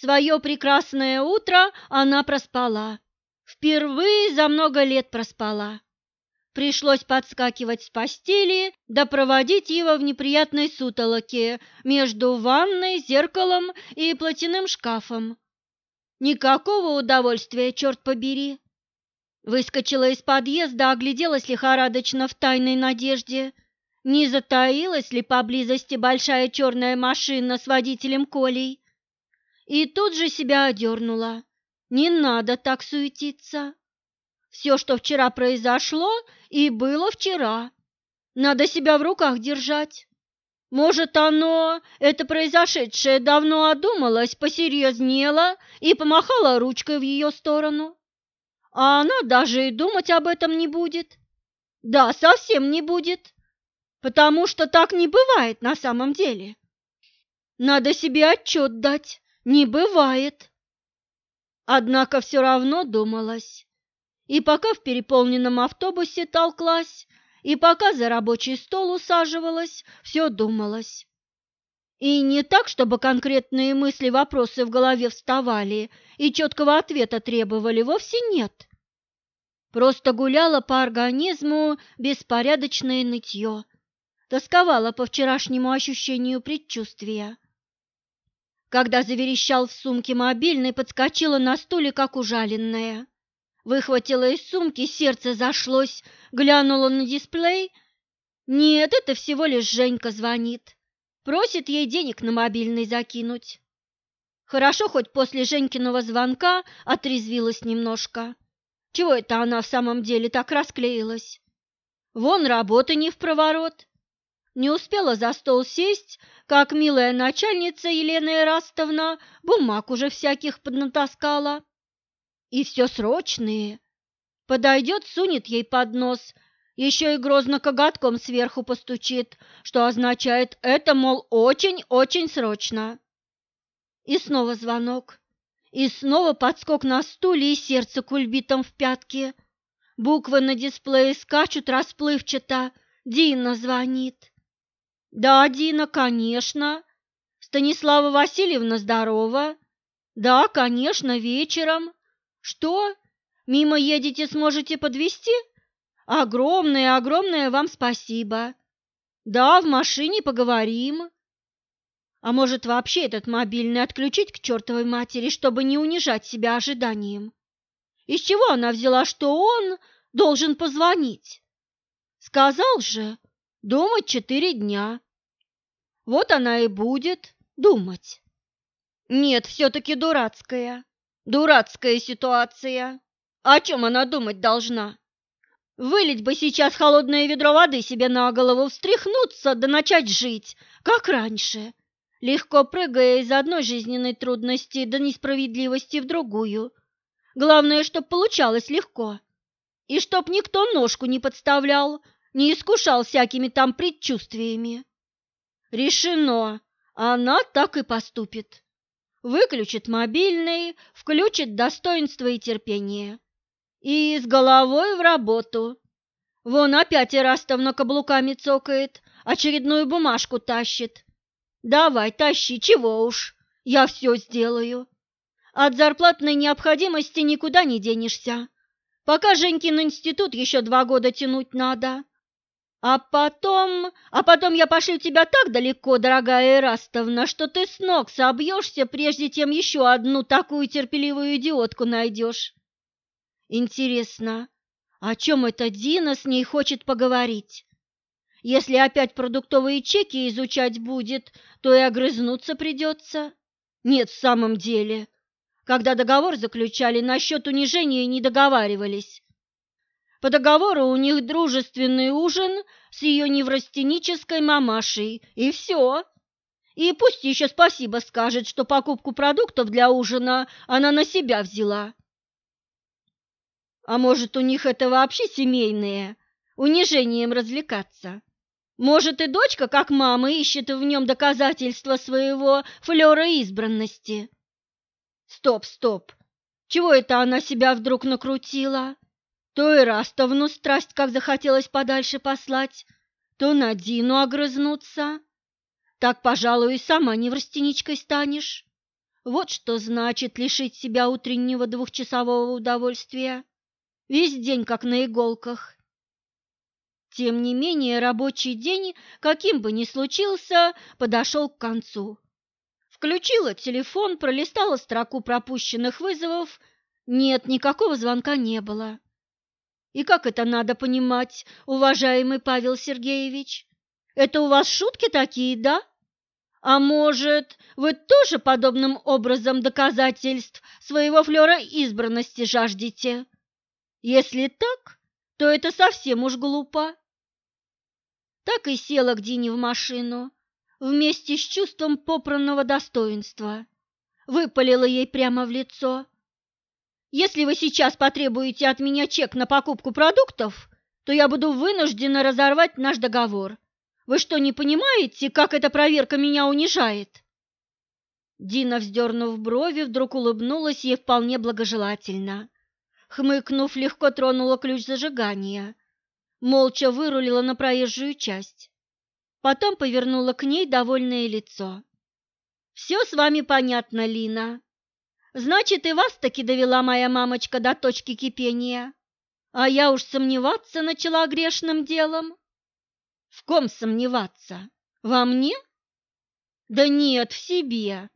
Свое прекрасное утро она проспала. Впервые за много лет проспала. Пришлось подскакивать с постели, да проводить его в неприятной сутолоке между ванной, зеркалом и платяным шкафом. Никакого удовольствия, черт побери. Выскочила из подъезда, огляделась лихорадочно в тайной надежде. Не затаилась ли поблизости большая черная машина с водителем Колей? И тут же себя одернула. Не надо так суетиться. Все, что вчера произошло, и было вчера. Надо себя в руках держать. Может, оно, это произошедшее, давно одумалось, посерьезнело и помахало ручкой в ее сторону. А она даже и думать об этом не будет. Да, совсем не будет, потому что так не бывает на самом деле. Надо себе отчет дать, не бывает. Однако все равно думалось. И пока в переполненном автобусе толклась, и пока за рабочий стол усаживалась, все думалось. И не так, чтобы конкретные мысли, вопросы в голове вставали и четкого ответа требовали, вовсе нет. Просто гуляла по организму беспорядочное нытье, тосковала по вчерашнему ощущению предчувствия. Когда заверещал в сумке мобильный, подскочила на стуле, как ужаленная. Выхватила из сумки, сердце зашлось, глянула на дисплей. Нет, это всего лишь Женька звонит. Просит ей денег на мобильный закинуть. Хорошо, хоть после Женькиного звонка отрезвилась немножко. Чего это она в самом деле так расклеилась? Вон работы не в проворот. Не успела за стол сесть, как милая начальница Елена Эрастовна бумаг уже всяких поднатаскала. И все срочные. Подойдет, сунет ей под нос, еще и грозно коготком сверху постучит, что означает это, мол, очень-очень срочно. И снова звонок. И снова подскок на стуле и сердце кульбитом в пятке. Буквы на дисплее скачут расплывчато. Дина звонит. Да, Дина, конечно. Станислава Васильевна здорова. Да, конечно, вечером. Что? Мимо едете, сможете подвезти? Огромное, огромное вам спасибо. Да, в машине поговорим. А может, вообще этот мобильный отключить к чертовой матери, чтобы не унижать себя ожиданием? Из чего она взяла, что он должен позвонить? Сказал же, думать четыре дня. Вот она и будет думать. Нет, все-таки дурацкая. Дурацкая ситуация. О чем она думать должна? Вылить бы сейчас холодное ведро воды себе на голову, встряхнуться да начать жить, как раньше, легко прыгая из одной жизненной трудности до несправедливости в другую. Главное, чтоб получалось легко. И чтоб никто ножку не подставлял, не искушал всякими там предчувствиями. Решено, она так и поступит выключит мобильный, включит достоинство и терпение. И с головой в работу. Вон опять Ирастовна каблуками цокает, очередную бумажку тащит. Давай, тащи, чего уж, я все сделаю. От зарплатной необходимости никуда не денешься. Пока Женькин институт еще два года тянуть надо. А потом, а потом я пошлю тебя так далеко, дорогая Эрастовна, что ты с ног собьешься, прежде чем еще одну такую терпеливую идиотку найдешь. Интересно, о чем эта Дина с ней хочет поговорить? Если опять продуктовые чеки изучать будет, то и огрызнуться придется. Нет, в самом деле, когда договор заключали, насчет унижения не договаривались. По договору у них дружественный ужин с ее неврастенической мамашей, и все. И пусть еще спасибо скажет, что покупку продуктов для ужина она на себя взяла. А может, у них это вообще семейное, унижением развлекаться? Может, и дочка, как мама, ищет в нем доказательства своего флера избранности? Стоп, стоп, чего это она себя вдруг накрутила? То и Растовну страсть как захотелось подальше послать, то на Дину огрызнуться. Так, пожалуй, и сама неврастеничкой станешь. Вот что значит лишить себя утреннего двухчасового удовольствия. Весь день как на иголках. Тем не менее, рабочий день, каким бы ни случился, подошел к концу. Включила телефон, пролистала строку пропущенных вызовов. Нет, никакого звонка не было. И как это надо понимать, уважаемый Павел Сергеевич? Это у вас шутки такие, да? А может, вы тоже подобным образом доказательств своего флера избранности жаждете? Если так, то это совсем уж глупо. Так и села к Дине в машину, вместе с чувством попранного достоинства. Выпалила ей прямо в лицо. «Если вы сейчас потребуете от меня чек на покупку продуктов, то я буду вынуждена разорвать наш договор. Вы что, не понимаете, как эта проверка меня унижает?» Дина, вздернув брови, вдруг улыбнулась ей вполне благожелательно. Хмыкнув, легко тронула ключ зажигания. Молча вырулила на проезжую часть. Потом повернула к ней довольное лицо. «Все с вами понятно, Лина. Значит, и вас таки довела моя мамочка до точки кипения. А я уж сомневаться начала грешным делом». В ком сомневаться? Во мне? Да нет, в себе.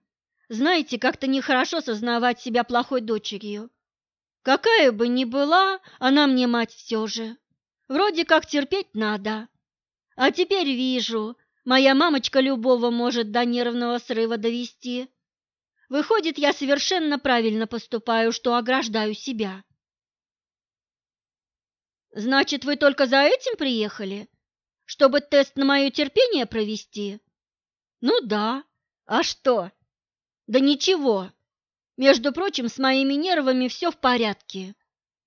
Знаете, как-то нехорошо сознавать себя плохой дочерью. Какая бы ни была, она мне мать все же. Вроде как терпеть надо. А теперь вижу, моя мамочка любого может до нервного срыва довести. Выходит, я совершенно правильно поступаю, что ограждаю себя. Значит, вы только за этим приехали? чтобы тест на мое терпение провести? Ну да. А что? Да ничего. Между прочим, с моими нервами все в порядке.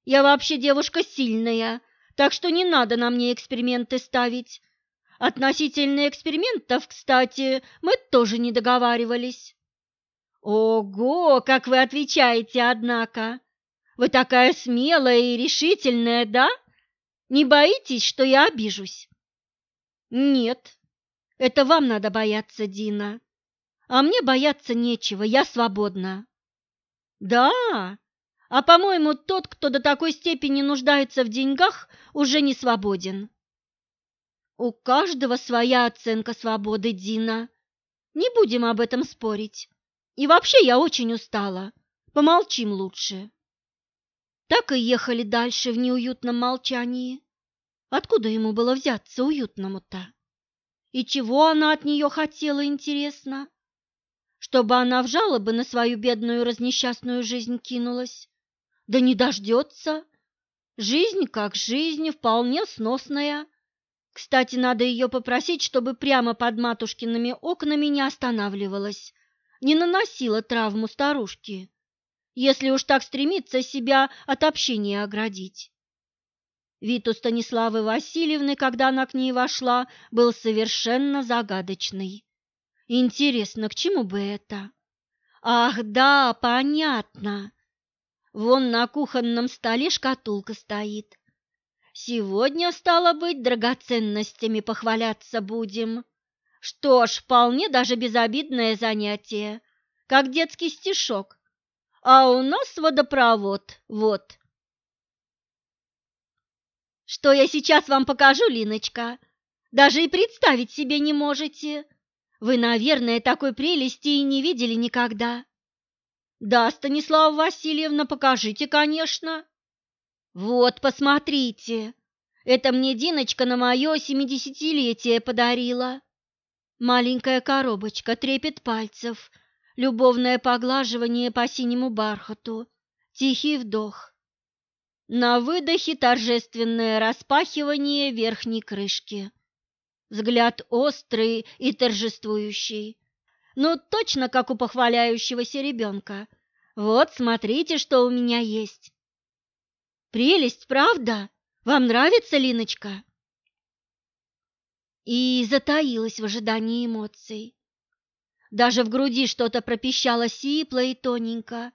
Я вообще девушка сильная, так что не надо на мне эксперименты ставить. Относительно экспериментов, кстати, мы тоже не договаривались. Ого, как вы отвечаете, однако. Вы такая смелая и решительная, да? Не боитесь, что я обижусь? Нет, это вам надо бояться, Дина. А мне бояться нечего, я свободна. Да, а по-моему, тот, кто до такой степени нуждается в деньгах, уже не свободен. У каждого своя оценка свободы, Дина. Не будем об этом спорить. И вообще я очень устала. Помолчим лучше. Так и ехали дальше в неуютном молчании. Откуда ему было взяться уютному-то? И чего она от нее хотела, интересно? Чтобы она в жалобы на свою бедную разнесчастную жизнь кинулась? Да не дождется. Жизнь как жизнь, вполне сносная. Кстати, надо ее попросить, чтобы прямо под матушкиными окнами не останавливалась, не наносила травму старушке, если уж так стремится себя от общения оградить. Вид у Станиславы Васильевны, когда она к ней вошла, был совершенно загадочный. Интересно, к чему бы это? Ах, да, понятно. Вон на кухонном столе шкатулка стоит. Сегодня, стало быть, драгоценностями похваляться будем. Что ж, вполне даже безобидное занятие, как детский стишок. А у нас водопровод, вот. Что я сейчас вам покажу, Линочка, даже и представить себе не можете. Вы, наверное, такой прелести и не видели никогда. Да, Станислава Васильевна, покажите, конечно. Вот, посмотрите. Это мне Диночка на мое семидесятилетие подарила. Маленькая коробочка, трепет пальцев, любовное поглаживание по синему бархату, тихий вдох. На выдохе торжественное распахивание верхней крышки. Взгляд острый и торжествующий. Ну, точно как у похваляющегося ребенка. Вот, смотрите, что у меня есть. Прелесть, правда? Вам нравится, Линочка? И затаилась в ожидании эмоций. Даже в груди что-то пропищало сипло и тоненько.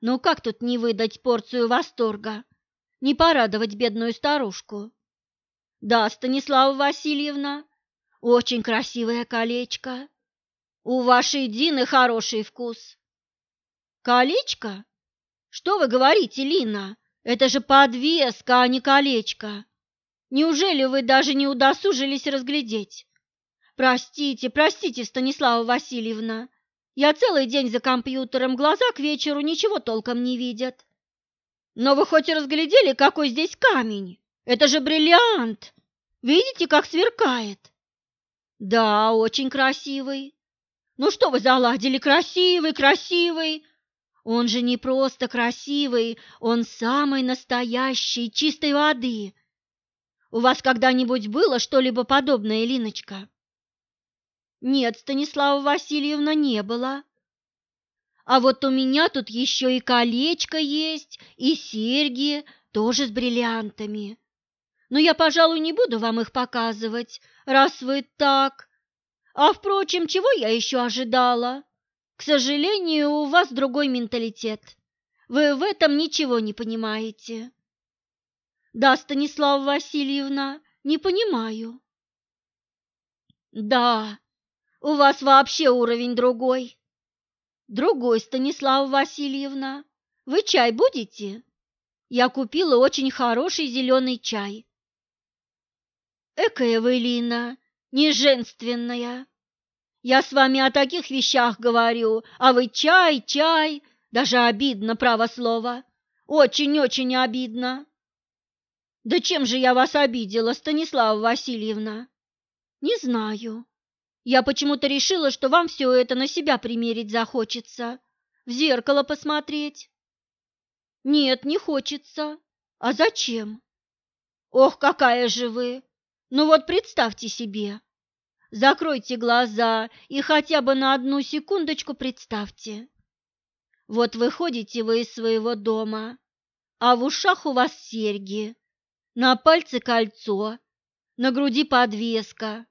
Ну как тут не выдать порцию восторга? не порадовать бедную старушку. Да, Станислава Васильевна, очень красивое колечко. У вашей Дины хороший вкус. Колечко? Что вы говорите, Лина? Это же подвеска, а не колечко. Неужели вы даже не удосужились разглядеть? Простите, простите, Станислава Васильевна. Я целый день за компьютером, глаза к вечеру ничего толком не видят. Но вы хоть и разглядели, какой здесь камень? Это же бриллиант. Видите, как сверкает? Да, очень красивый. Ну что вы заладили? Красивый, красивый. Он же не просто красивый, он самый настоящий, чистой воды. У вас когда-нибудь было что-либо подобное, Линочка? Нет, Станислава Васильевна, не было. А вот у меня тут еще и колечко есть, и серьги, тоже с бриллиантами. Но я, пожалуй, не буду вам их показывать, раз вы так. А, впрочем, чего я еще ожидала? К сожалению, у вас другой менталитет. Вы в этом ничего не понимаете. Да, Станислава Васильевна, не понимаю. Да, у вас вообще уровень другой. Другой, Станислава Васильевна. Вы чай будете? Я купила очень хороший зеленый чай. Экая вы, Лина, не женственная. Я с вами о таких вещах говорю, а вы чай, чай, даже обидно, право слово. Очень-очень обидно. Да чем же я вас обидела, Станислава Васильевна? Не знаю. Я почему-то решила, что вам все это на себя примерить захочется, в зеркало посмотреть. Нет, не хочется. А зачем? Ох, какая же вы! Ну вот представьте себе, Закройте глаза и хотя бы на одну секундочку представьте. Вот выходите вы из своего дома, а в ушах у вас серьги, на пальце кольцо, на груди подвеска,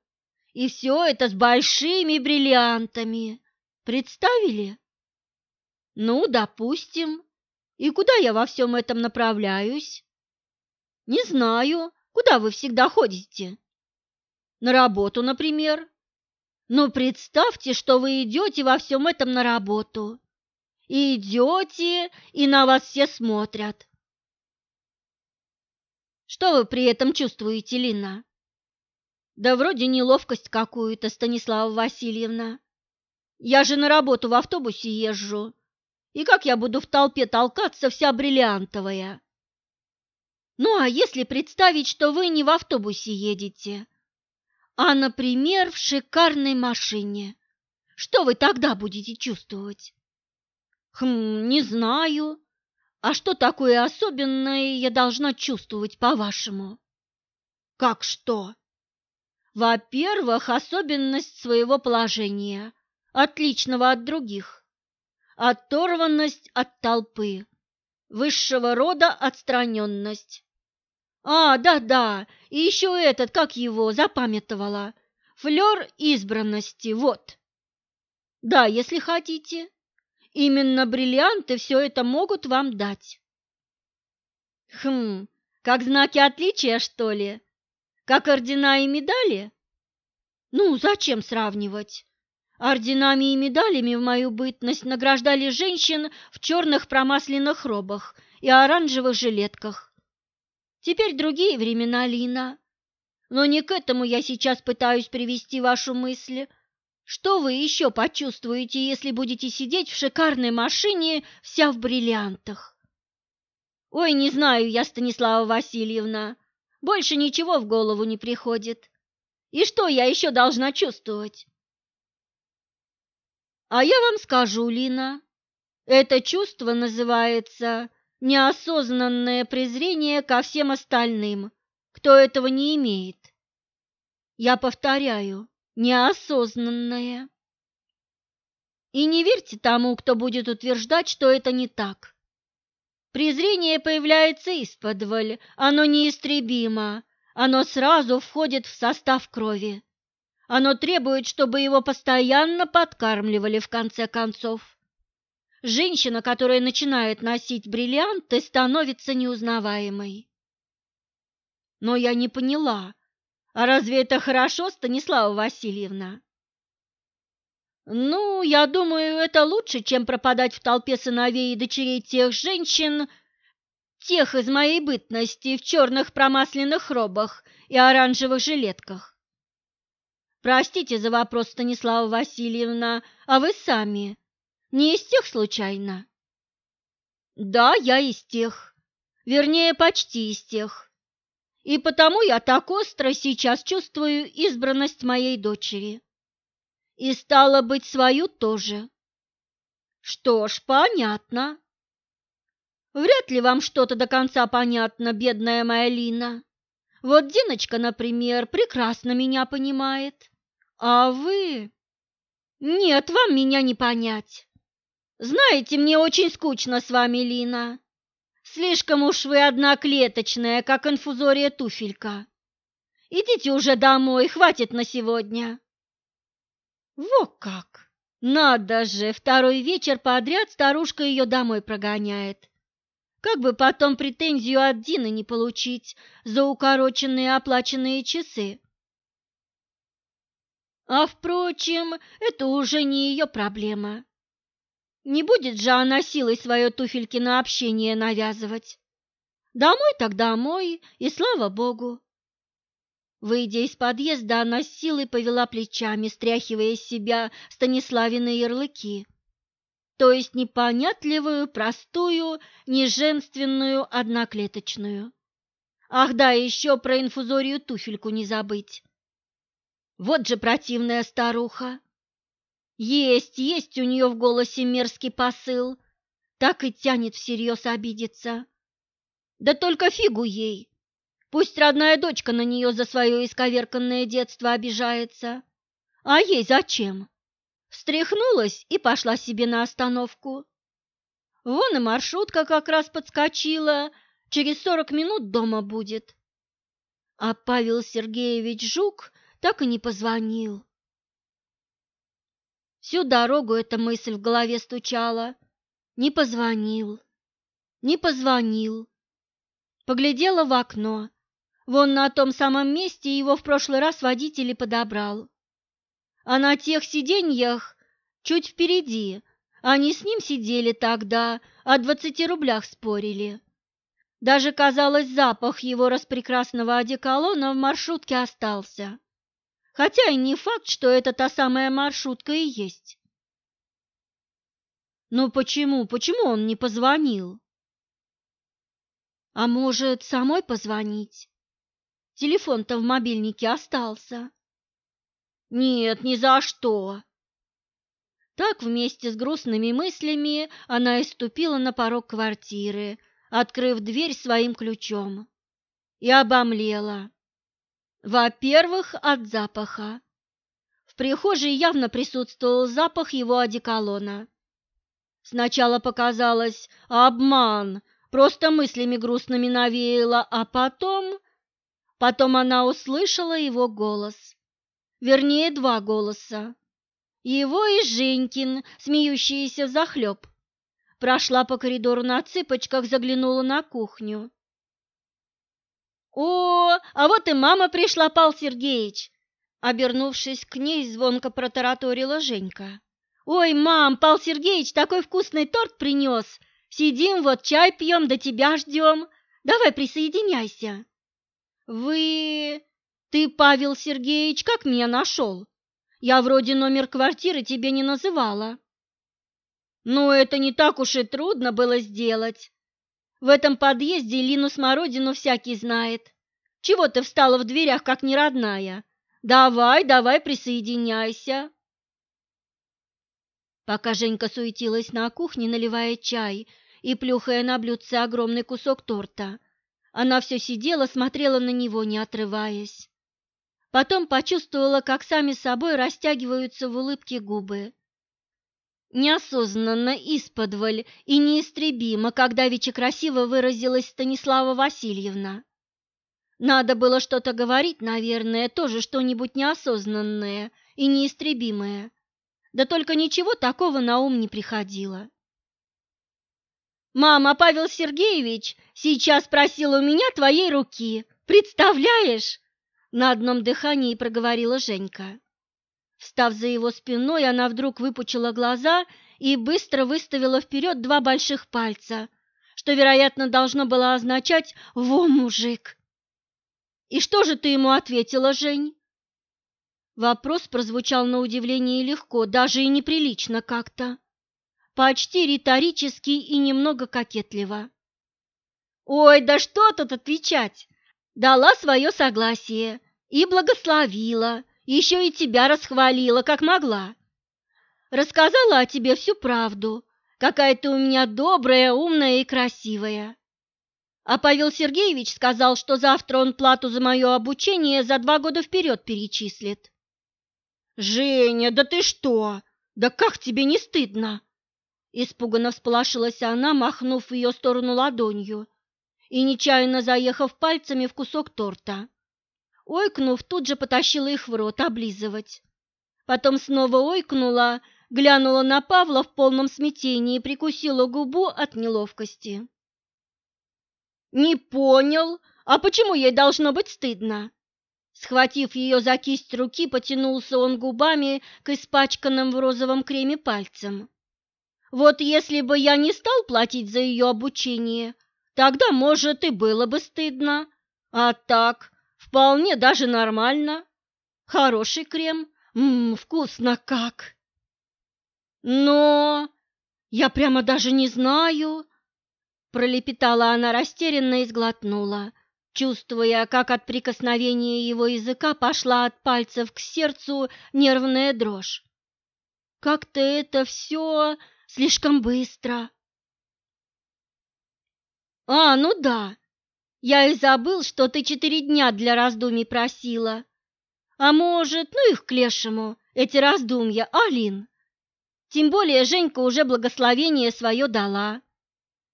и все это с большими бриллиантами. Представили? Ну, допустим. И куда я во всем этом направляюсь? Не знаю, куда вы всегда ходите. На работу, например. Но представьте, что вы идете во всем этом на работу. И идете, и на вас все смотрят. Что вы при этом чувствуете, Лина? Да вроде неловкость какую-то, Станислава Васильевна. Я же на работу в автобусе езжу. И как я буду в толпе толкаться вся бриллиантовая? Ну, а если представить, что вы не в автобусе едете, а, например, в шикарной машине. Что вы тогда будете чувствовать? Хм, не знаю. А что такое особенное я должна чувствовать, по-вашему? Как что? Во-первых, особенность своего положения, отличного от других. Оторванность от толпы, высшего рода отстраненность. А, да-да, и еще этот, как его, запамятовала. Флер избранности, вот. Да, если хотите. Именно бриллианты все это могут вам дать. Хм, как знаки отличия, что ли? Как ордена и медали? Ну, зачем сравнивать? Орденами и медалями в мою бытность награждали женщин в черных промасленных робах и оранжевых жилетках. Теперь другие времена, Лина. Но не к этому я сейчас пытаюсь привести вашу мысль. Что вы еще почувствуете, если будете сидеть в шикарной машине вся в бриллиантах? Ой, не знаю я, Станислава Васильевна. Больше ничего в голову не приходит. И что я еще должна чувствовать? А я вам скажу, Лина, это чувство называется неосознанное презрение ко всем остальным, кто этого не имеет. Я повторяю, неосознанное. И не верьте тому, кто будет утверждать, что это не так. Презрение появляется исподволь, оно неистребимо, оно сразу входит в состав крови. Оно требует, чтобы его постоянно подкармливали в конце концов. Женщина, которая начинает носить бриллианты, становится неузнаваемой. Но я не поняла, а разве это хорошо, Станислава Васильевна? Ну, я думаю, это лучше, чем пропадать в толпе сыновей и дочерей тех женщин, тех из моей бытности в черных промасленных робах и оранжевых жилетках. Простите за вопрос, Станислава Васильевна, а вы сами не из тех случайно? Да, я из тех. Вернее, почти из тех. И потому я так остро сейчас чувствую избранность моей дочери. И стало быть, свою тоже. Что ж, понятно. Вряд ли вам что-то до конца понятно, бедная моя Лина. Вот Диночка, например, прекрасно меня понимает. А вы? Нет, вам меня не понять. Знаете, мне очень скучно с вами, Лина. Слишком уж вы одноклеточная, как инфузория туфелька. Идите уже домой, хватит на сегодня. Во как! Надо же, второй вечер подряд старушка ее домой прогоняет. Как бы потом претензию от Дины не получить за укороченные оплаченные часы. А впрочем, это уже не ее проблема. Не будет же она силой свое туфельки на общение навязывать. Домой так домой, и слава богу. Выйдя из подъезда, она с силой повела плечами, стряхивая с себя Станиславины ярлыки, то есть непонятливую, простую, неженственную, одноклеточную. Ах да, еще про инфузорию туфельку не забыть. Вот же противная старуха. Есть, есть у нее в голосе мерзкий посыл, так и тянет всерьез обидеться. Да только фигу ей. Пусть родная дочка на нее за свое исковерканное детство обижается. А ей зачем? Встряхнулась и пошла себе на остановку. Вон и маршрутка как раз подскочила, через сорок минут дома будет. А Павел Сергеевич Жук так и не позвонил. Всю дорогу эта мысль в голове стучала. Не позвонил, не позвонил. Поглядела в окно. Вон на том самом месте его в прошлый раз водитель и подобрал. А на тех сиденьях чуть впереди они с ним сидели тогда, о двадцати рублях спорили. Даже, казалось, запах его распрекрасного одеколона в маршрутке остался. Хотя и не факт, что это та самая маршрутка и есть. Но почему, почему он не позвонил? А может, самой позвонить? Телефон-то в мобильнике остался. Нет, ни за что. Так вместе с грустными мыслями она и ступила на порог квартиры, открыв дверь своим ключом, и обомлела. Во-первых, от запаха. В прихожей явно присутствовал запах его одеколона. Сначала показалось обман, просто мыслями грустными навеяло, а потом Потом она услышала его голос, вернее, два голоса. Его и Женькин, смеющиеся захлеб. Прошла по коридору на цыпочках, заглянула на кухню. «О, а вот и мама пришла, Пал Сергеевич!» Обернувшись к ней, звонко протараторила Женька. «Ой, мам, Пал Сергеевич такой вкусный торт принес! Сидим вот, чай пьем, да тебя ждем! Давай присоединяйся!» «Вы... Ты, Павел Сергеевич, как меня нашел? Я вроде номер квартиры тебе не называла». «Ну, это не так уж и трудно было сделать. В этом подъезде Лину Смородину всякий знает. Чего ты встала в дверях, как неродная? Давай, давай, присоединяйся». Пока Женька суетилась на кухне, наливая чай и плюхая на блюдце огромный кусок торта, она все сидела, смотрела на него, не отрываясь. Потом почувствовала, как сами собой растягиваются в улыбке губы. Неосознанно, исподволь и неистребимо, когда Вича красиво выразилась Станислава Васильевна. Надо было что-то говорить, наверное, тоже что-нибудь неосознанное и неистребимое. Да только ничего такого на ум не приходило. Мама, Павел Сергеевич сейчас просил у меня твоей руки. Представляешь? На одном дыхании проговорила Женька. Встав за его спиной, она вдруг выпучила глаза и быстро выставила вперед два больших пальца, что, вероятно, должно было означать «Во, мужик!». «И что же ты ему ответила, Жень?» Вопрос прозвучал на удивление легко, даже и неприлично как-то. Почти риторически и немного кокетливо. «Ой, да что тут отвечать? Дала свое согласие и благословила, еще и тебя расхвалила, как могла. Рассказала о тебе всю правду, какая ты у меня добрая, умная и красивая. А Павел Сергеевич сказал, что завтра он плату за мое обучение за два года вперед перечислит. «Женя, да ты что? Да как тебе не стыдно?» Испуганно всполошилась она, махнув в ее сторону ладонью и нечаянно заехав пальцами в кусок торта. Ойкнув, тут же потащила их в рот облизывать. Потом снова ойкнула, глянула на Павла в полном смятении и прикусила губу от неловкости. «Не понял, а почему ей должно быть стыдно?» Схватив ее за кисть руки, потянулся он губами к испачканным в розовом креме пальцам. «Вот если бы я не стал платить за ее обучение, тогда, может, и было бы стыдно. А так, вполне даже нормально. Хороший крем, ммм, вкусно как!» «Но я прямо даже не знаю», — пролепетала она растерянно и сглотнула чувствуя, как от прикосновения его языка пошла от пальцев к сердцу нервная дрожь. Как-то это все слишком быстро. А, ну да, я и забыл, что ты четыре дня для раздумий просила. А может, ну их к лешему, эти раздумья, Алин? Тем более Женька уже благословение свое дала.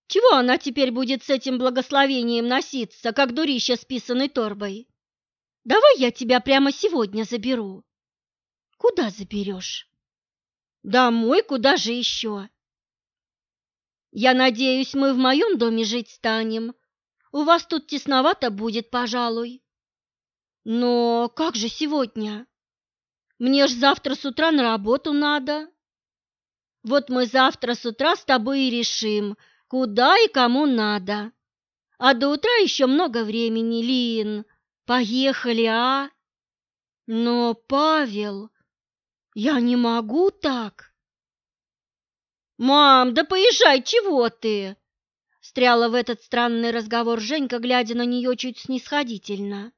Чего она теперь будет с этим благословением носиться, как дурище с писаной торбой? Давай я тебя прямо сегодня заберу. Куда заберешь? Домой, куда же еще? Я надеюсь, мы в моем доме жить станем. У вас тут тесновато будет, пожалуй. Но как же сегодня? Мне ж завтра с утра на работу надо. Вот мы завтра с утра с тобой и решим, куда и кому надо. А до утра еще много времени, Лин. Поехали, а? Но, Павел, я не могу так. Мам, да поезжай, чего ты? Встряла в этот странный разговор Женька, глядя на нее чуть снисходительно.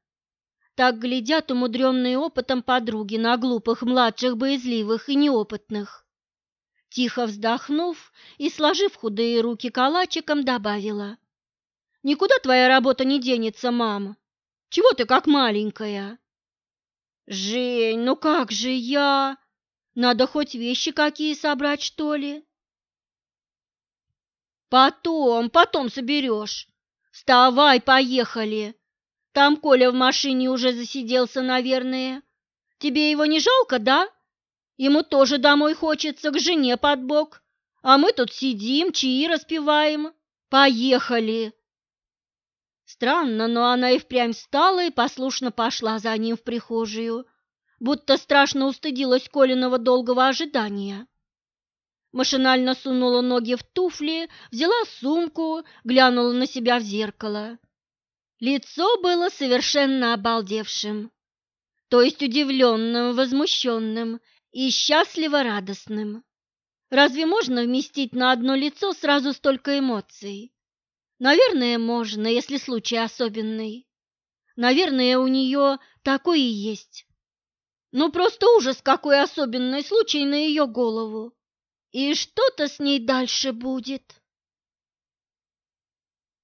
Так глядят умудренные опытом подруги на глупых, младших, боязливых и неопытных. Тихо вздохнув и сложив худые руки калачиком, добавила. «Никуда твоя работа не денется, мама. Чего ты как маленькая?» «Жень, ну как же я? Надо хоть вещи какие собрать, что ли?» «Потом, потом соберешь. Вставай, поехали. Там Коля в машине уже засиделся, наверное. Тебе его не жалко, да?» Ему тоже домой хочется, к жене под бок. А мы тут сидим, чаи распиваем. Поехали!» Странно, но она и впрямь встала и послушно пошла за ним в прихожую, будто страшно устыдилась Колиного долгого ожидания. Машинально сунула ноги в туфли, взяла сумку, глянула на себя в зеркало. Лицо было совершенно обалдевшим, то есть удивленным, возмущенным и счастливо радостным. Разве можно вместить на одно лицо сразу столько эмоций? Наверное, можно, если случай особенный. Наверное, у нее такой и есть. Ну, просто ужас, какой особенный случай на ее голову. И что-то с ней дальше будет.